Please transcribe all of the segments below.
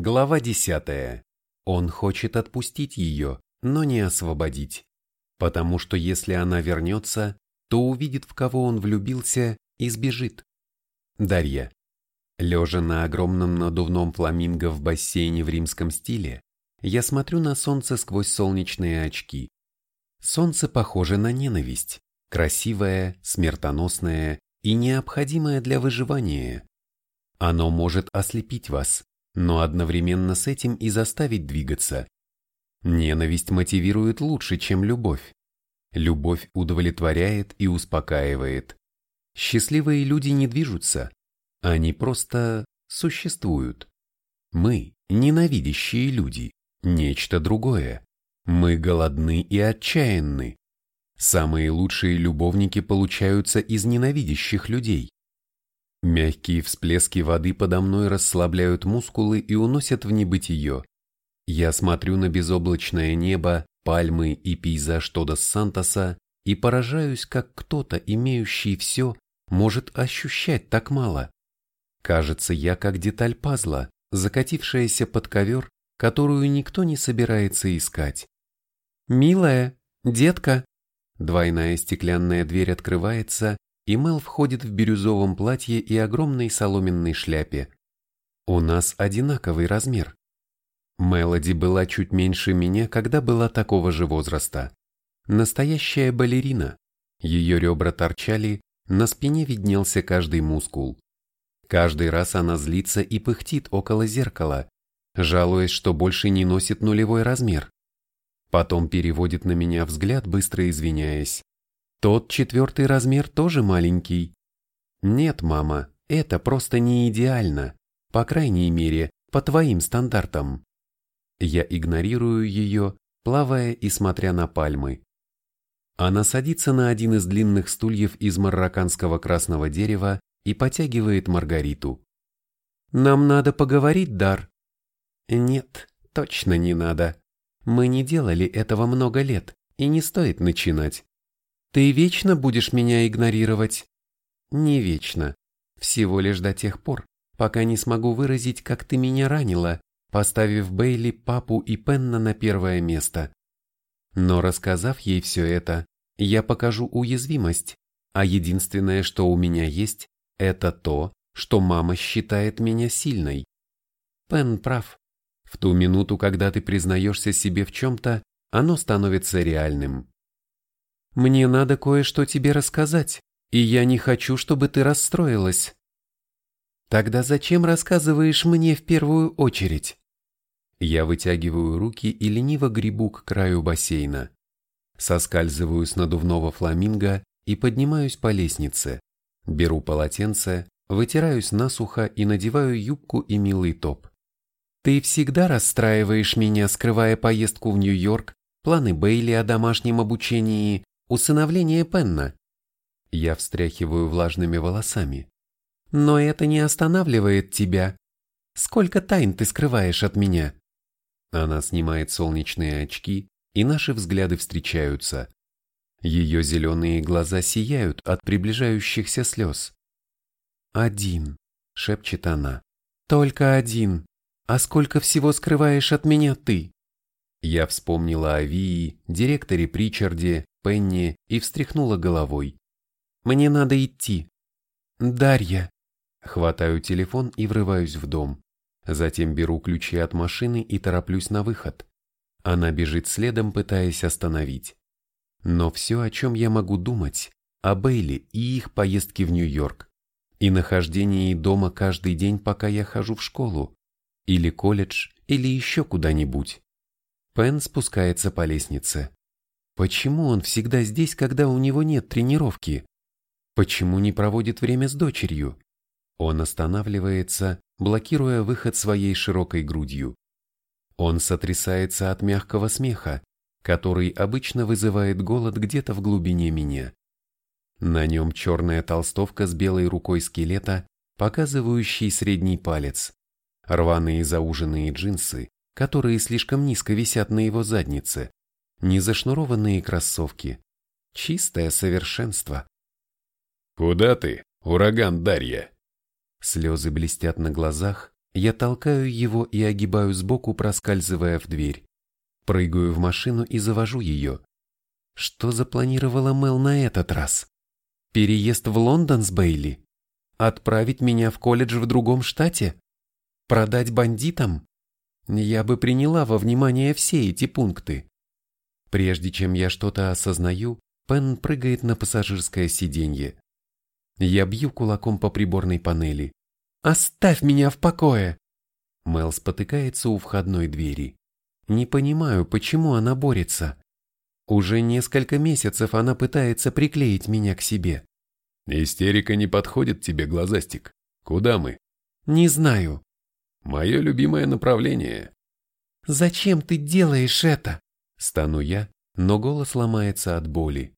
Глава 10. Он хочет отпустить ее, но не освободить. Потому что если она вернется, то увидит, в кого он влюбился, и сбежит. Дарья. Лежа на огромном надувном фламинго в бассейне в римском стиле, я смотрю на солнце сквозь солнечные очки. Солнце похоже на ненависть, красивое, смертоносное и необходимое для выживания. Оно может ослепить вас, но одновременно с этим и заставить двигаться. Ненависть мотивирует лучше, чем любовь. Любовь удовлетворяет и успокаивает. Счастливые люди не движутся, они просто существуют. Мы, ненавидящие люди, нечто другое. Мы голодны и отчаянны. Самые лучшие любовники получаются из ненавидящих людей. Мягкие всплески воды подо мной расслабляют мускулы и уносят в небытие. Я смотрю на безоблачное небо, пальмы и пейзаж Тодос Сантоса и поражаюсь, как кто-то, имеющий все, может ощущать так мало. Кажется, я как деталь пазла, закатившаяся под ковер, которую никто не собирается искать. «Милая, детка!» Двойная стеклянная дверь открывается, и Мел входит в бирюзовом платье и огромной соломенной шляпе. У нас одинаковый размер. Мелоди была чуть меньше меня, когда была такого же возраста. Настоящая балерина. Ее ребра торчали, на спине виднелся каждый мускул. Каждый раз она злится и пыхтит около зеркала, жалуясь, что больше не носит нулевой размер. Потом переводит на меня взгляд, быстро извиняясь. Тот четвертый размер тоже маленький. Нет, мама, это просто не идеально. По крайней мере, по твоим стандартам. Я игнорирую ее, плавая и смотря на пальмы. Она садится на один из длинных стульев из марокканского красного дерева и потягивает Маргариту. «Нам надо поговорить, Дар». «Нет, точно не надо. Мы не делали этого много лет, и не стоит начинать. Ты вечно будешь меня игнорировать? Не вечно. Всего лишь до тех пор, пока не смогу выразить, как ты меня ранила, поставив Бейли, папу и Пенна на первое место. Но рассказав ей все это, я покажу уязвимость, а единственное, что у меня есть, это то, что мама считает меня сильной. Пен прав. В ту минуту, когда ты признаешься себе в чем-то, оно становится реальным. Мне надо кое-что тебе рассказать, и я не хочу, чтобы ты расстроилась. Тогда зачем рассказываешь мне в первую очередь? Я вытягиваю руки и лениво гребу к краю бассейна. Соскальзываю с надувного фламинго и поднимаюсь по лестнице. Беру полотенце, вытираюсь насухо и надеваю юбку и милый топ. Ты всегда расстраиваешь меня, скрывая поездку в Нью-Йорк, планы Бейли о домашнем обучении усыновление Пенна. Я встряхиваю влажными волосами. Но это не останавливает тебя. Сколько тайн ты скрываешь от меня? Она снимает солнечные очки, и наши взгляды встречаются. Ее зеленые глаза сияют от приближающихся слез. «Один», — шепчет она. «Только один. А сколько всего скрываешь от меня ты?» Я вспомнила о Вии, директоре Причарде, Пенни и встряхнула головой. «Мне надо идти». «Дарья». Хватаю телефон и врываюсь в дом. Затем беру ключи от машины и тороплюсь на выход. Она бежит следом, пытаясь остановить. Но все, о чем я могу думать, о Бейли и их поездке в Нью-Йорк, и нахождении дома каждый день, пока я хожу в школу, или колледж, или еще куда-нибудь. Пен спускается по лестнице. Почему он всегда здесь, когда у него нет тренировки? Почему не проводит время с дочерью? Он останавливается, блокируя выход своей широкой грудью. Он сотрясается от мягкого смеха, который обычно вызывает голод где-то в глубине меня. На нем черная толстовка с белой рукой скелета, показывающий средний палец, рваные зауженные джинсы, которые слишком низко висят на его заднице, незашнурованные кроссовки. Чистое совершенство. «Куда ты, ураган Дарья?» Слезы блестят на глазах, я толкаю его и огибаю сбоку, проскальзывая в дверь. Прыгаю в машину и завожу ее. Что запланировала Мел на этот раз? Переезд в Лондон с Бейли? Отправить меня в колледж в другом штате? Продать бандитам? Я бы приняла во внимание все эти пункты. Прежде чем я что-то осознаю, Пен прыгает на пассажирское сиденье. Я бью кулаком по приборной панели. «Оставь меня в покое!» Мел спотыкается у входной двери. Не понимаю, почему она борется. Уже несколько месяцев она пытается приклеить меня к себе. Истерика не подходит тебе, глазастик. Куда мы? Не знаю. Мое любимое направление. Зачем ты делаешь это? Стану я, но голос ломается от боли.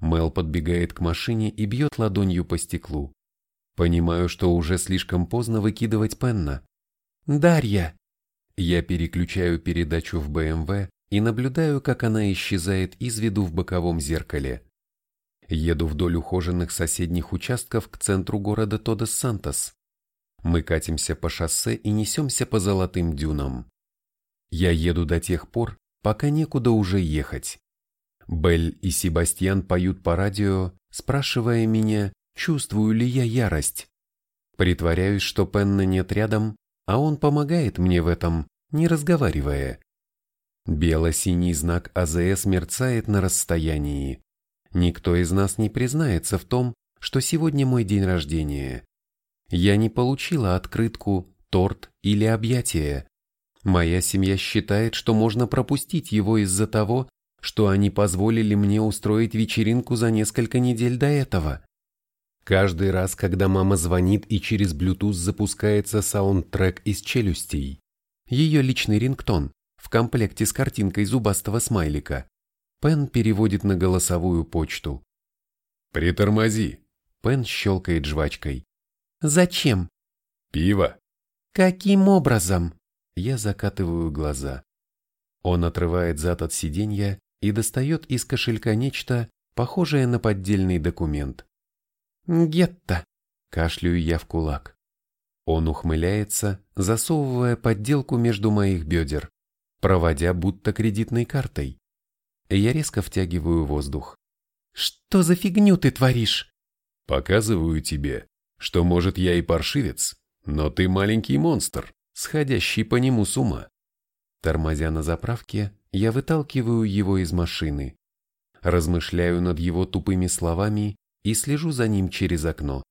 Мел подбегает к машине и бьет ладонью по стеклу. Понимаю, что уже слишком поздно выкидывать Пенна. «Дарья!» Я переключаю передачу в БМВ и наблюдаю, как она исчезает из виду в боковом зеркале. Еду вдоль ухоженных соседних участков к центру города Тодос-Сантос. Мы катимся по шоссе и несемся по золотым дюнам. Я еду до тех пор, пока некуда уже ехать. Белль и Себастьян поют по радио, спрашивая меня, чувствую ли я ярость. Притворяюсь, что Пенна нет рядом, а он помогает мне в этом, не разговаривая. Бело-синий знак АЗС мерцает на расстоянии. Никто из нас не признается в том, что сегодня мой день рождения. Я не получила открытку, торт или объятие. Моя семья считает, что можно пропустить его из-за того, что они позволили мне устроить вечеринку за несколько недель до этого. Каждый раз, когда мама звонит и через Bluetooth запускается саундтрек из челюстей, ее личный рингтон в комплекте с картинкой зубастого смайлика, Пен переводит на голосовую почту. «Притормози!» Пен щелкает жвачкой. «Зачем?» «Пиво!» «Каким образом?» Я закатываю глаза. Он отрывает зад от сиденья и достает из кошелька нечто, похожее на поддельный документ. «Гетто!» – кашляю я в кулак. Он ухмыляется, засовывая подделку между моих бедер, проводя будто кредитной картой. Я резко втягиваю воздух. «Что за фигню ты творишь?» «Показываю тебе, что, может, я и паршивец, но ты маленький монстр, сходящий по нему с ума». Тормозя на заправке, я выталкиваю его из машины, размышляю над его тупыми словами и слежу за ним через окно.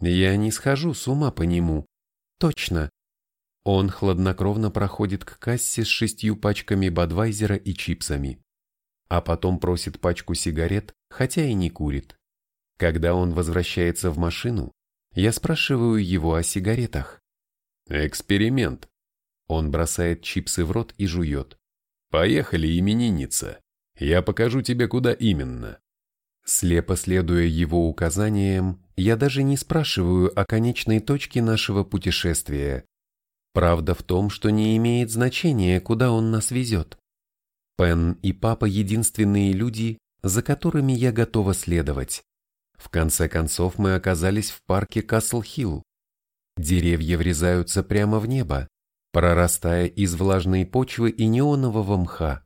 Я не схожу с ума по нему. Точно. Он хладнокровно проходит к кассе с шестью пачками Бадвайзера и чипсами, а потом просит пачку сигарет, хотя и не курит. Когда он возвращается в машину, я спрашиваю его о сигаретах. «Эксперимент». Он бросает чипсы в рот и жует. Поехали, именинница. Я покажу тебе, куда именно. Слепо следуя его указаниям, я даже не спрашиваю о конечной точке нашего путешествия. Правда в том, что не имеет значения, куда он нас везет. Пен и папа единственные люди, за которыми я готова следовать. В конце концов мы оказались в парке Касл-Хилл. Деревья врезаются прямо в небо, прорастая из влажной почвы и неонового мха.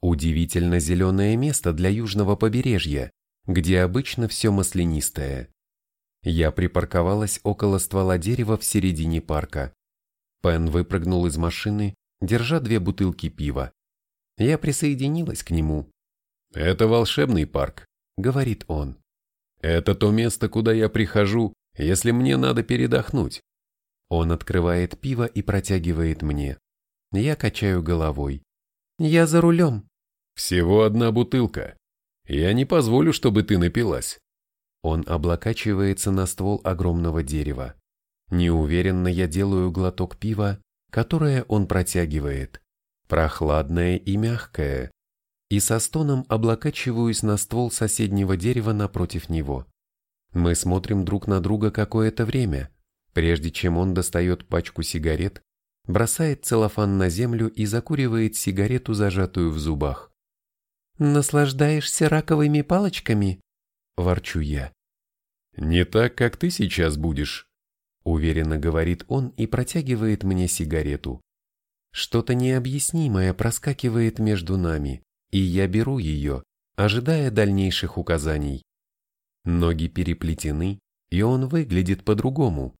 Удивительно зеленое место для южного побережья, где обычно все маслянистое. Я припарковалась около ствола дерева в середине парка. Пен выпрыгнул из машины, держа две бутылки пива. Я присоединилась к нему. «Это волшебный парк», — говорит он. «Это то место, куда я прихожу, если мне надо передохнуть. Он открывает пиво и протягивает мне. Я качаю головой. Я за рулем. Всего одна бутылка. Я не позволю, чтобы ты напилась. Он облокачивается на ствол огромного дерева. Неуверенно я делаю глоток пива, которое он протягивает. Прохладное и мягкое. И со стоном облокачиваюсь на ствол соседнего дерева напротив него. Мы смотрим друг на друга какое-то время, прежде чем он достает пачку сигарет, бросает целлофан на землю и закуривает сигарету, зажатую в зубах. «Наслаждаешься раковыми палочками?» – ворчу я. «Не так, как ты сейчас будешь». Уверенно говорит он и протягивает мне сигарету. Что-то необъяснимое проскакивает между нами, и я беру ее, ожидая дальнейших указаний. Ноги переплетены, и он выглядит по-другому,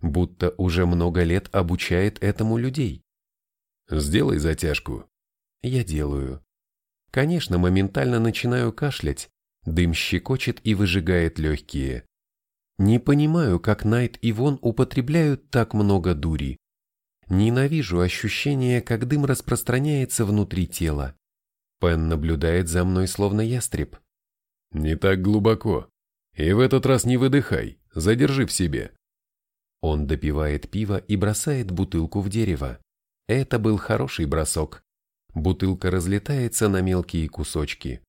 будто уже много лет обучает этому людей. «Сделай затяжку». Я делаю. Конечно, моментально начинаю кашлять, дым щекочет и выжигает легкие. Не понимаю, как Найт и Вон употребляют так много дури. Ненавижу ощущение, как дым распространяется внутри тела. Пен наблюдает за мной словно ястреб. «Не так глубоко. И в этот раз не выдыхай, задержи в себе». Он допивает пиво и бросает бутылку в дерево. Это был хороший бросок. Бутылка разлетается на мелкие кусочки.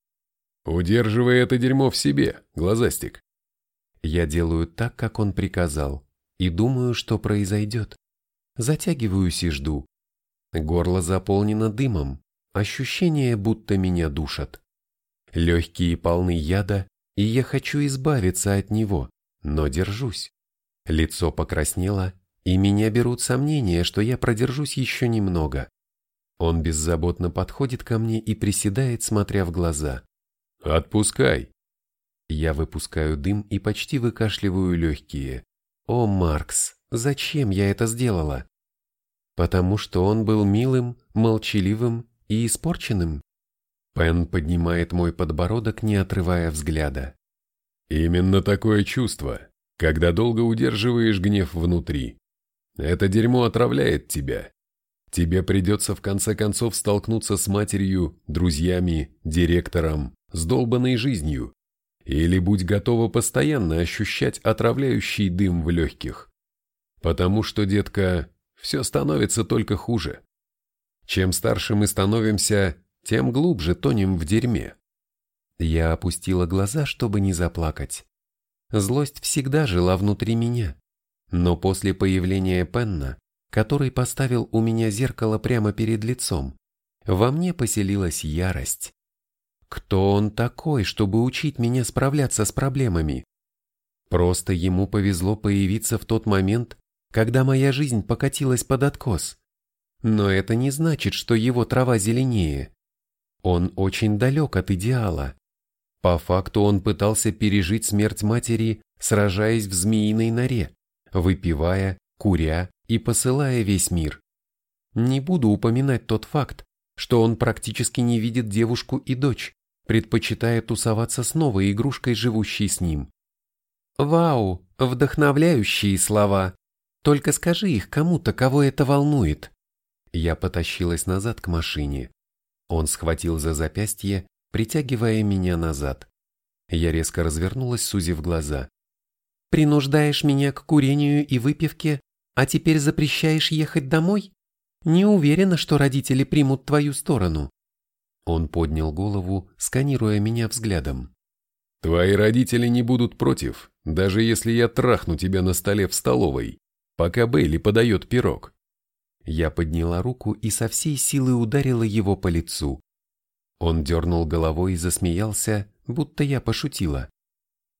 «Удерживай это дерьмо в себе, глазастик». Я делаю так, как он приказал, и думаю, что произойдет. Затягиваюсь и жду. Горло заполнено дымом, ощущение, будто меня душат. Легкие полны яда, и я хочу избавиться от него, но держусь. Лицо покраснело, и меня берут сомнения, что я продержусь еще немного. Он беззаботно подходит ко мне и приседает, смотря в глаза. «Отпускай!» Я выпускаю дым и почти выкашливаю легкие. О, Маркс, зачем я это сделала? Потому что он был милым, молчаливым и испорченным? Пен поднимает мой подбородок, не отрывая взгляда. Именно такое чувство, когда долго удерживаешь гнев внутри. Это дерьмо отравляет тебя. Тебе придется в конце концов столкнуться с матерью, друзьями, директором, с долбанной жизнью. Или будь готова постоянно ощущать отравляющий дым в легких. Потому что, детка, все становится только хуже. Чем старше мы становимся, тем глубже тонем в дерьме. Я опустила глаза, чтобы не заплакать. Злость всегда жила внутри меня. Но после появления Пенна, который поставил у меня зеркало прямо перед лицом, во мне поселилась ярость. Кто он такой, чтобы учить меня справляться с проблемами? Просто ему повезло появиться в тот момент, когда моя жизнь покатилась под откос. Но это не значит, что его трава зеленее. Он очень далек от идеала. По факту он пытался пережить смерть матери, сражаясь в змеиной норе, выпивая, куря и посылая весь мир. Не буду упоминать тот факт, что он практически не видит девушку и дочь, предпочитая тусоваться с новой игрушкой, живущей с ним. Вау, вдохновляющие слова. Только скажи их кому-то, кого это волнует. Я потащилась назад к машине. Он схватил за запястье, притягивая меня назад. Я резко развернулась, сузив глаза. «Принуждаешь меня к курению и выпивке, а теперь запрещаешь ехать домой? Не уверена, что родители примут твою сторону». Он поднял голову, сканируя меня взглядом. «Твои родители не будут против, даже если я трахну тебя на столе в столовой, пока Бейли подает пирог». Я подняла руку и со всей силы ударила его по лицу. Он дернул головой и засмеялся, будто я пошутила.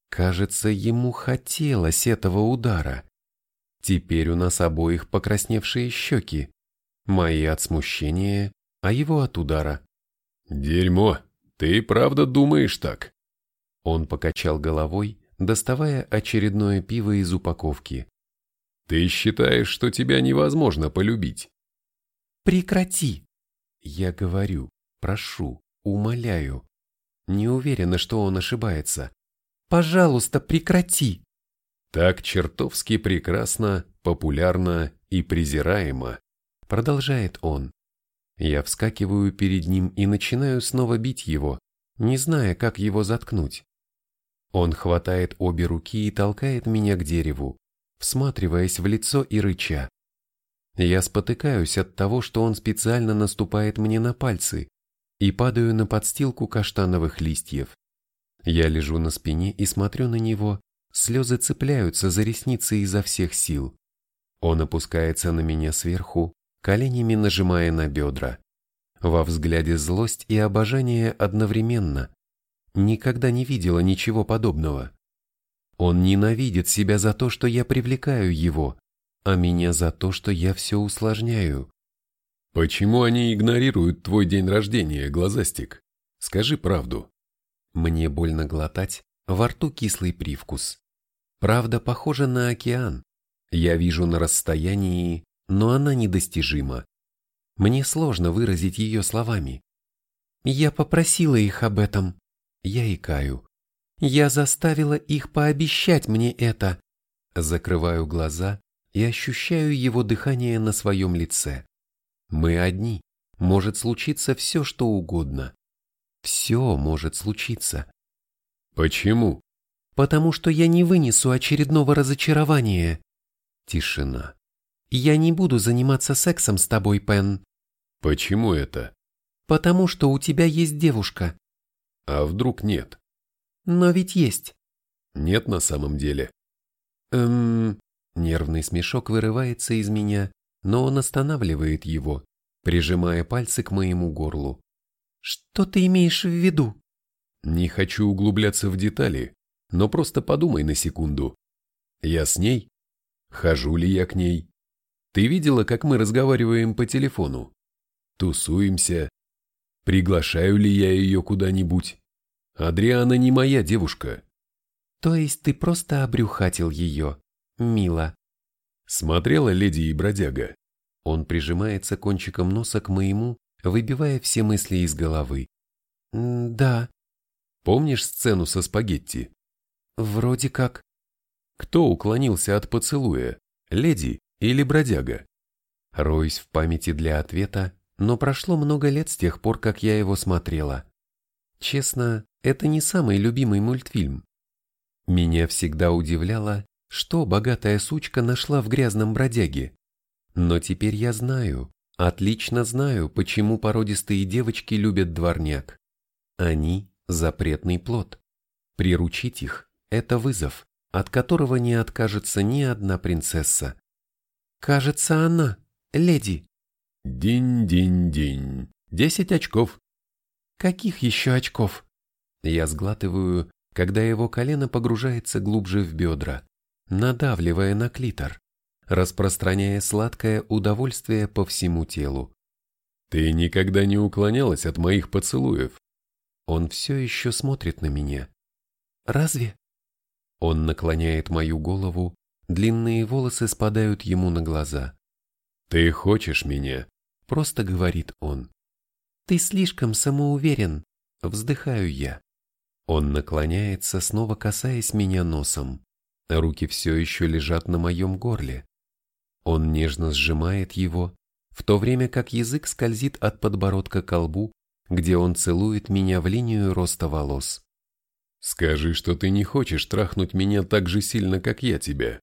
Кажется, ему хотелось этого удара. Теперь у нас обоих покрасневшие щеки. Мои от смущения, а его от удара. «Дерьмо! Ты правда думаешь так?» Он покачал головой, доставая очередное пиво из упаковки. «Ты считаешь, что тебя невозможно полюбить?» «Прекрати!» Я говорю, прошу, умоляю. Не уверена, что он ошибается. «Пожалуйста, прекрати!» Так чертовски прекрасно, популярно и презираемо, продолжает он. Я вскакиваю перед ним и начинаю снова бить его, не зная, как его заткнуть. Он хватает обе руки и толкает меня к дереву, всматриваясь в лицо и рыча. Я спотыкаюсь от того, что он специально наступает мне на пальцы, и падаю на подстилку каштановых листьев. Я лежу на спине и смотрю на него, слезы цепляются за ресницы изо всех сил. Он опускается на меня сверху, коленями нажимая на бедра. Во взгляде злость и обожание одновременно. Никогда не видела ничего подобного. Он ненавидит себя за то, что я привлекаю его, а меня за то, что я все усложняю. Почему они игнорируют твой день рождения, глазастик? Скажи правду. Мне больно глотать, во рту кислый привкус. Правда похожа на океан. Я вижу на расстоянии, но она недостижима. Мне сложно выразить ее словами. Я попросила их об этом. Я икаю. Я заставила их пообещать мне это. Закрываю глаза и ощущаю его дыхание на своем лице. Мы одни. Может случиться все, что угодно. Все может случиться. Почему? Потому что я не вынесу очередного разочарования. Тишина. Я не буду заниматься сексом с тобой, Пен. Почему это? Потому что у тебя есть девушка. А вдруг нет? Но ведь есть. Нет на самом деле. Эм... Нервный смешок вырывается из меня, но он останавливает его, прижимая пальцы к моему горлу. Что ты имеешь в виду? Не хочу углубляться в детали, но просто подумай на секунду. Я с ней? Хожу ли я к ней? Ты видела, как мы разговариваем по телефону? Тусуемся? Приглашаю ли я ее куда-нибудь? Адриана не моя девушка. То есть ты просто обрюхатил ее, мило. Смотрела леди и бродяга. Он прижимается кончиком носа к моему, выбивая все мысли из головы. «Да». «Помнишь сцену со спагетти?» «Вроде как». Кто уклонился от поцелуя, леди или бродяга? Роюсь в памяти для ответа, но прошло много лет с тех пор, как я его смотрела. Честно, это не самый любимый мультфильм. Меня всегда удивляло, что богатая сучка нашла в грязном бродяге. Но теперь я знаю, отлично знаю, почему породистые девочки любят дворняк. Они – запретный плод. Приручить их – это вызов, от которого не откажется ни одна принцесса. Кажется, она, леди. Динь-динь-динь. Десять очков. Каких еще очков? Я сглатываю, когда его колено погружается глубже в бедра, надавливая на клитор, распространяя сладкое удовольствие по всему телу. Ты никогда не уклонялась от моих поцелуев. Он все еще смотрит на меня. Разве? Он наклоняет мою голову, длинные волосы спадают ему на глаза. Ты хочешь меня? Просто говорит он. Ты слишком самоуверен, вздыхаю я. Он наклоняется, снова касаясь меня носом. Руки все еще лежат на моем горле. Он нежно сжимает его, в то время как язык скользит от подбородка к лбу, где он целует меня в линию роста волос. «Скажи, что ты не хочешь трахнуть меня так же сильно, как я тебя.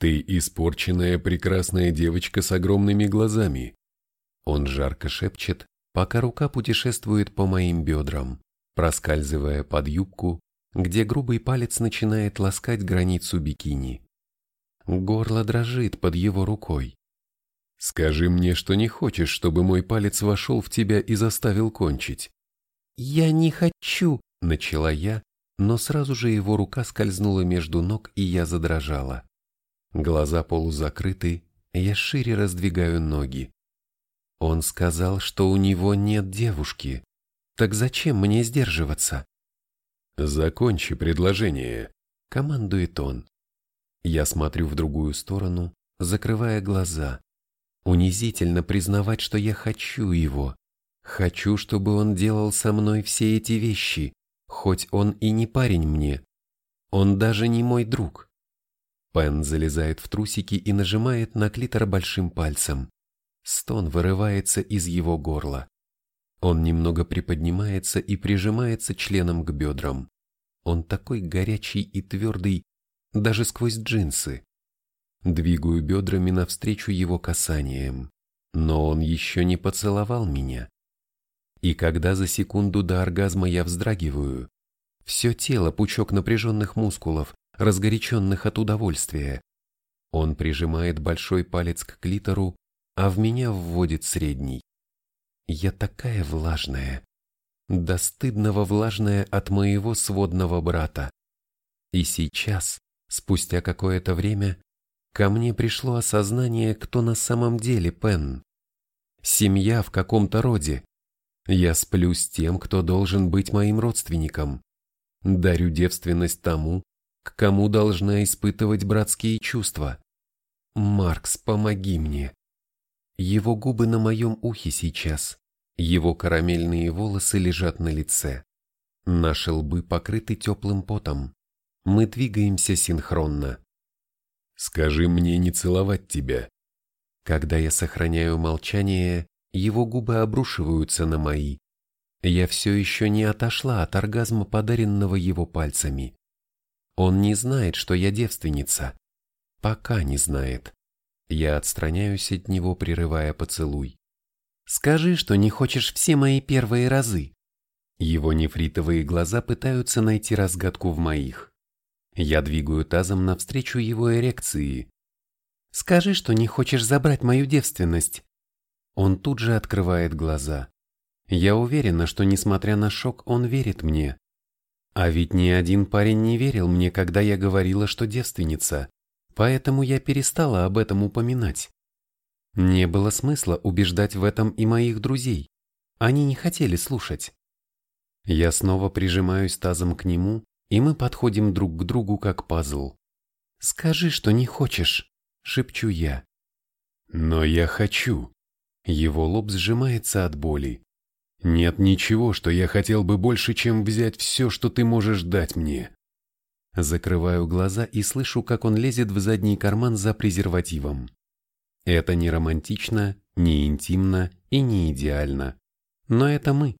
Ты испорченная прекрасная девочка с огромными глазами». Он жарко шепчет, пока рука путешествует по моим бедрам, проскальзывая под юбку, где грубый палец начинает ласкать границу бикини. Горло дрожит под его рукой. «Скажи мне, что не хочешь, чтобы мой палец вошел в тебя и заставил кончить». «Я не хочу», — начала я, но сразу же его рука скользнула между ног, и я задрожала. Глаза полузакрыты, я шире раздвигаю ноги. Он сказал, что у него нет девушки. Так зачем мне сдерживаться? Закончи предложение, командует он. Я смотрю в другую сторону, закрывая глаза. Унизительно признавать, что я хочу его. Хочу, чтобы он делал со мной все эти вещи, хоть он и не парень мне. Он даже не мой друг. Пен залезает в трусики и нажимает на клитор большим пальцем. Стон вырывается из его горла. Он немного приподнимается и прижимается членом к бедрам. Он такой горячий и твердый, даже сквозь джинсы. Двигаю бедрами навстречу его касаниям, но он еще не поцеловал меня. И когда за секунду до оргазма я вздрагиваю, все тело пучок напряженных мускулов, разгоряченных от удовольствия. Он прижимает большой палец к клитору, а в меня вводит средний. Я такая влажная, до стыдного влажная от моего сводного брата. И сейчас, спустя какое-то время, ко мне пришло осознание, кто на самом деле Пен. Семья в каком-то роде. Я сплю с тем, кто должен быть моим родственником. Дарю девственность тому, к кому должна испытывать братские чувства. Маркс, помоги мне. Его губы на моем ухе сейчас. Его карамельные волосы лежат на лице. Наши лбы покрыты теплым потом. Мы двигаемся синхронно. «Скажи мне не целовать тебя». Когда я сохраняю молчание, его губы обрушиваются на мои. Я все еще не отошла от оргазма, подаренного его пальцами. Он не знает, что я девственница. Пока не знает. Я отстраняюсь от него, прерывая поцелуй. Скажи, что не хочешь все мои первые разы. Его нефритовые глаза пытаются найти разгадку в моих. Я двигаю тазом навстречу его эрекции. Скажи, что не хочешь забрать мою девственность. Он тут же открывает глаза. Я уверена, что несмотря на шок, он верит мне. А ведь ни один парень не верил мне, когда я говорила, что девственница, поэтому я перестала об этом упоминать. Не было смысла убеждать в этом и моих друзей. Они не хотели слушать. Я снова прижимаюсь тазом к нему, и мы подходим друг к другу как пазл. «Скажи, что не хочешь», — шепчу я. «Но я хочу». Его лоб сжимается от боли. Нет ничего, что я хотел бы больше, чем взять все, что ты можешь дать мне. Закрываю глаза и слышу, как он лезет в задний карман за презервативом. Это не романтично, не интимно и не идеально. Но это мы.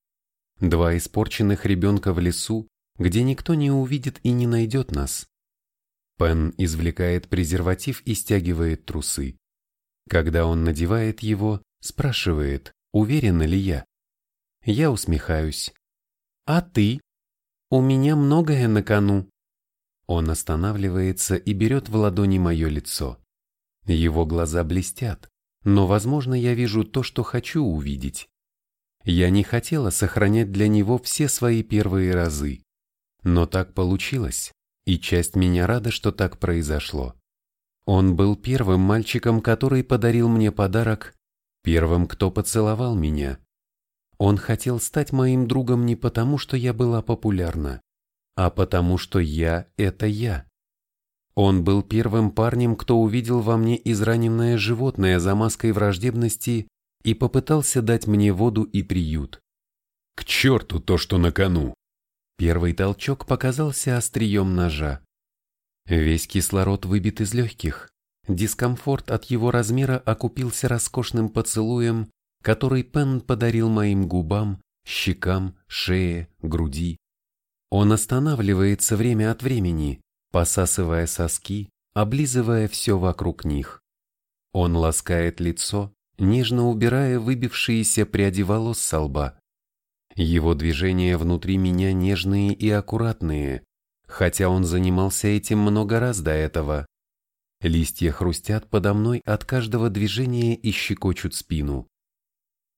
Два испорченных ребенка в лесу, где никто не увидит и не найдет нас. Пен извлекает презерватив и стягивает трусы. Когда он надевает его, спрашивает, уверена ли я. Я усмехаюсь. «А ты? У меня многое на кону». Он останавливается и берет в ладони мое лицо. Его глаза блестят, но, возможно, я вижу то, что хочу увидеть. Я не хотела сохранять для него все свои первые разы. Но так получилось, и часть меня рада, что так произошло. Он был первым мальчиком, который подарил мне подарок, первым, кто поцеловал меня. Он хотел стать моим другом не потому, что я была популярна, а потому, что я – это я. Он был первым парнем, кто увидел во мне израненное животное за маской враждебности и попытался дать мне воду и приют. К черту то, что на кону! Первый толчок показался острием ножа. Весь кислород выбит из легких. Дискомфорт от его размера окупился роскошным поцелуем, который Пен подарил моим губам, щекам, шее, груди. Он останавливается время от времени, посасывая соски, облизывая все вокруг них. Он ласкает лицо, нежно убирая выбившиеся пряди волос со лба. Его движения внутри меня нежные и аккуратные, хотя он занимался этим много раз до этого. Листья хрустят подо мной от каждого движения и щекочут спину.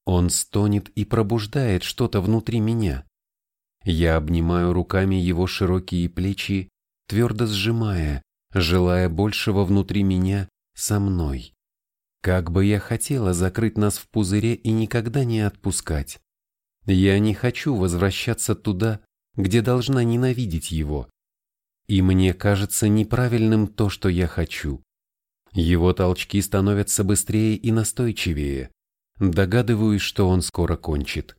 Он стонет и пробуждает что-то внутри меня. Я обнимаю руками его широкие плечи, твердо сжимая, желая большего внутри меня со мной. Как бы я хотела закрыть нас в пузыре и никогда не отпускать. Я не хочу возвращаться туда, где должна ненавидеть его. И мне кажется неправильным то, что я хочу. Его толчки становятся быстрее и настойчивее. Догадываюсь, что он скоро кончит.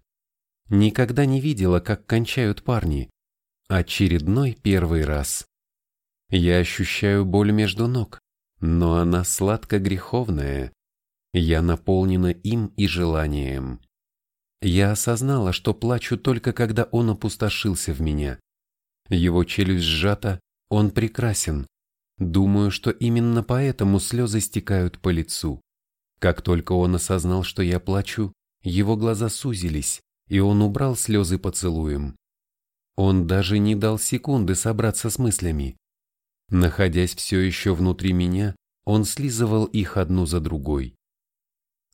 Никогда не видела, как кончают парни. Очередной первый раз. Я ощущаю боль между ног, но она сладко-греховная. Я наполнена им и желанием. Я осознала, что плачу только когда он опустошился в меня. Его челюсть сжата, он прекрасен. Думаю, что именно поэтому слезы стекают по лицу. Как только он осознал, что я плачу, его глаза сузились, и он убрал слезы поцелуем. Он даже не дал секунды собраться с мыслями. Находясь все еще внутри меня, он слизывал их одну за другой.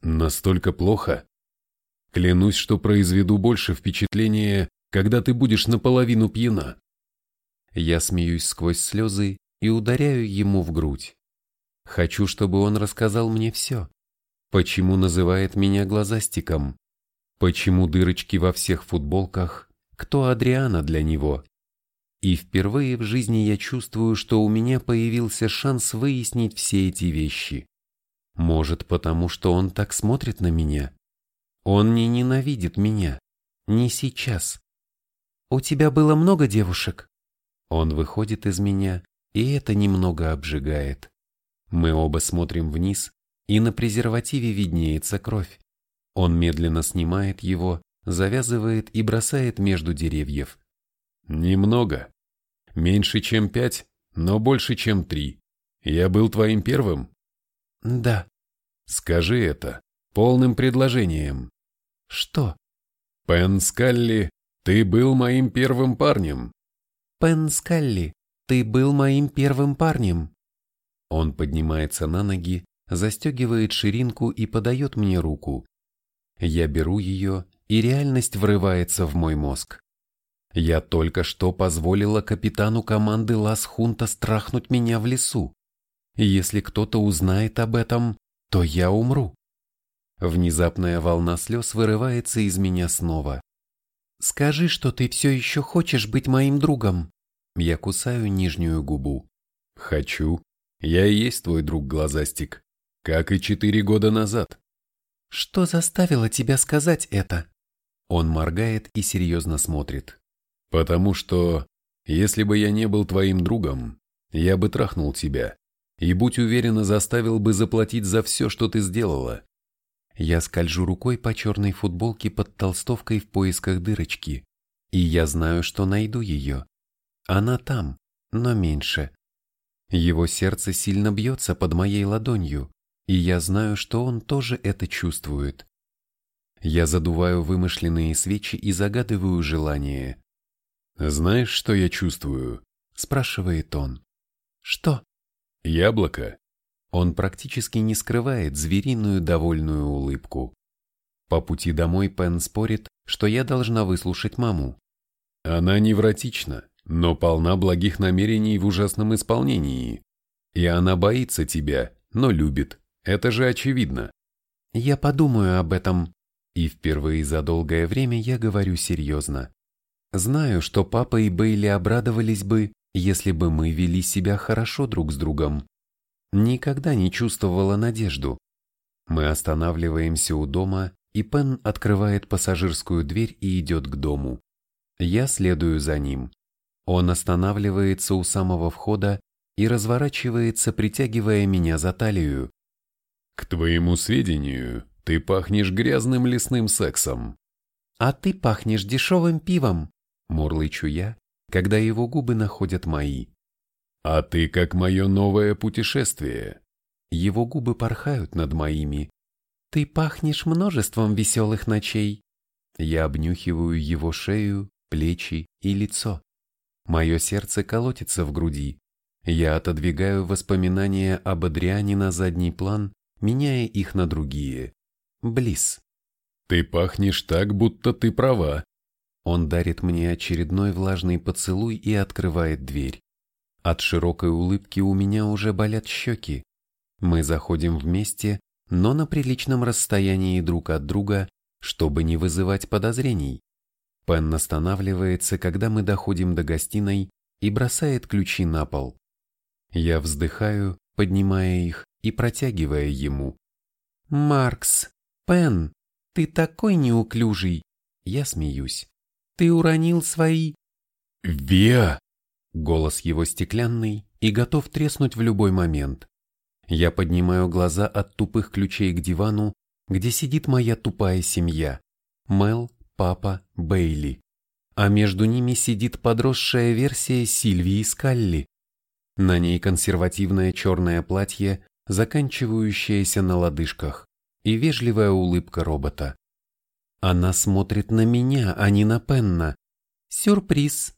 «Настолько плохо? Клянусь, что произведу больше впечатления, когда ты будешь наполовину пьяна». Я смеюсь сквозь слезы и ударяю ему в грудь. Хочу, чтобы он рассказал мне все. Почему называет меня глазастиком? Почему дырочки во всех футболках? Кто Адриана для него? И впервые в жизни я чувствую, что у меня появился шанс выяснить все эти вещи. Может, потому что он так смотрит на меня? Он не ненавидит меня. Не сейчас. У тебя было много девушек? Он выходит из меня, и это немного обжигает. Мы оба смотрим вниз, и на презервативе виднеется кровь. Он медленно снимает его, завязывает и бросает между деревьев. Немного. Меньше, чем пять, но больше, чем три. Я был твоим первым? Да. Скажи это полным предложением. Что? Пен Скалли, ты был моим первым парнем. Пен Скалли, ты был моим первым парнем. Он поднимается на ноги, застегивает ширинку и подает мне руку. Я беру ее, и реальность врывается в мой мозг. Я только что позволила капитану команды Лас Хунта страхнуть меня в лесу. Если кто-то узнает об этом, то я умру. Внезапная волна слез вырывается из меня снова. «Скажи, что ты все еще хочешь быть моим другом». Я кусаю нижнюю губу. «Хочу. Я и есть твой друг, Глазастик. Как и четыре года назад». «Что заставило тебя сказать это?» Он моргает и серьезно смотрит. «Потому что, если бы я не был твоим другом, я бы трахнул тебя, и, будь уверена, заставил бы заплатить за все, что ты сделала. Я скольжу рукой по черной футболке под толстовкой в поисках дырочки, и я знаю, что найду ее. Она там, но меньше. Его сердце сильно бьется под моей ладонью, и я знаю, что он тоже это чувствует. Я задуваю вымышленные свечи и загадываю желание. «Знаешь, что я чувствую?» – спрашивает он. «Что?» «Яблоко. Он практически не скрывает звериную довольную улыбку. По пути домой Пен спорит, что я должна выслушать маму. Она невротична, но полна благих намерений в ужасном исполнении. И она боится тебя, но любит. Это же очевидно. Я подумаю об этом. И впервые за долгое время я говорю серьезно. Знаю, что папа и Бейли обрадовались бы, если бы мы вели себя хорошо друг с другом никогда не чувствовала надежду. Мы останавливаемся у дома, и Пен открывает пассажирскую дверь и идет к дому. Я следую за ним. Он останавливается у самого входа и разворачивается, притягивая меня за талию. «К твоему сведению, ты пахнешь грязным лесным сексом». «А ты пахнешь дешевым пивом», — мурлычу я, когда его губы находят мои. А ты как мое новое путешествие. Его губы порхают над моими. Ты пахнешь множеством веселых ночей. Я обнюхиваю его шею, плечи и лицо. Мое сердце колотится в груди. Я отодвигаю воспоминания об Адриане на задний план, меняя их на другие. Близ. Ты пахнешь так, будто ты права. Он дарит мне очередной влажный поцелуй и открывает дверь. От широкой улыбки у меня уже болят щеки. Мы заходим вместе, но на приличном расстоянии друг от друга, чтобы не вызывать подозрений. Пен останавливается, когда мы доходим до гостиной и бросает ключи на пол. Я вздыхаю, поднимая их и протягивая ему. «Маркс, Пен, ты такой неуклюжий!» Я смеюсь. «Ты уронил свои...» «Виа!» Голос его стеклянный и готов треснуть в любой момент. Я поднимаю глаза от тупых ключей к дивану, где сидит моя тупая семья. Мел, папа, Бейли. А между ними сидит подросшая версия Сильвии Скалли. На ней консервативное черное платье, заканчивающееся на лодыжках, и вежливая улыбка робота. Она смотрит на меня, а не на Пенна. Сюрприз.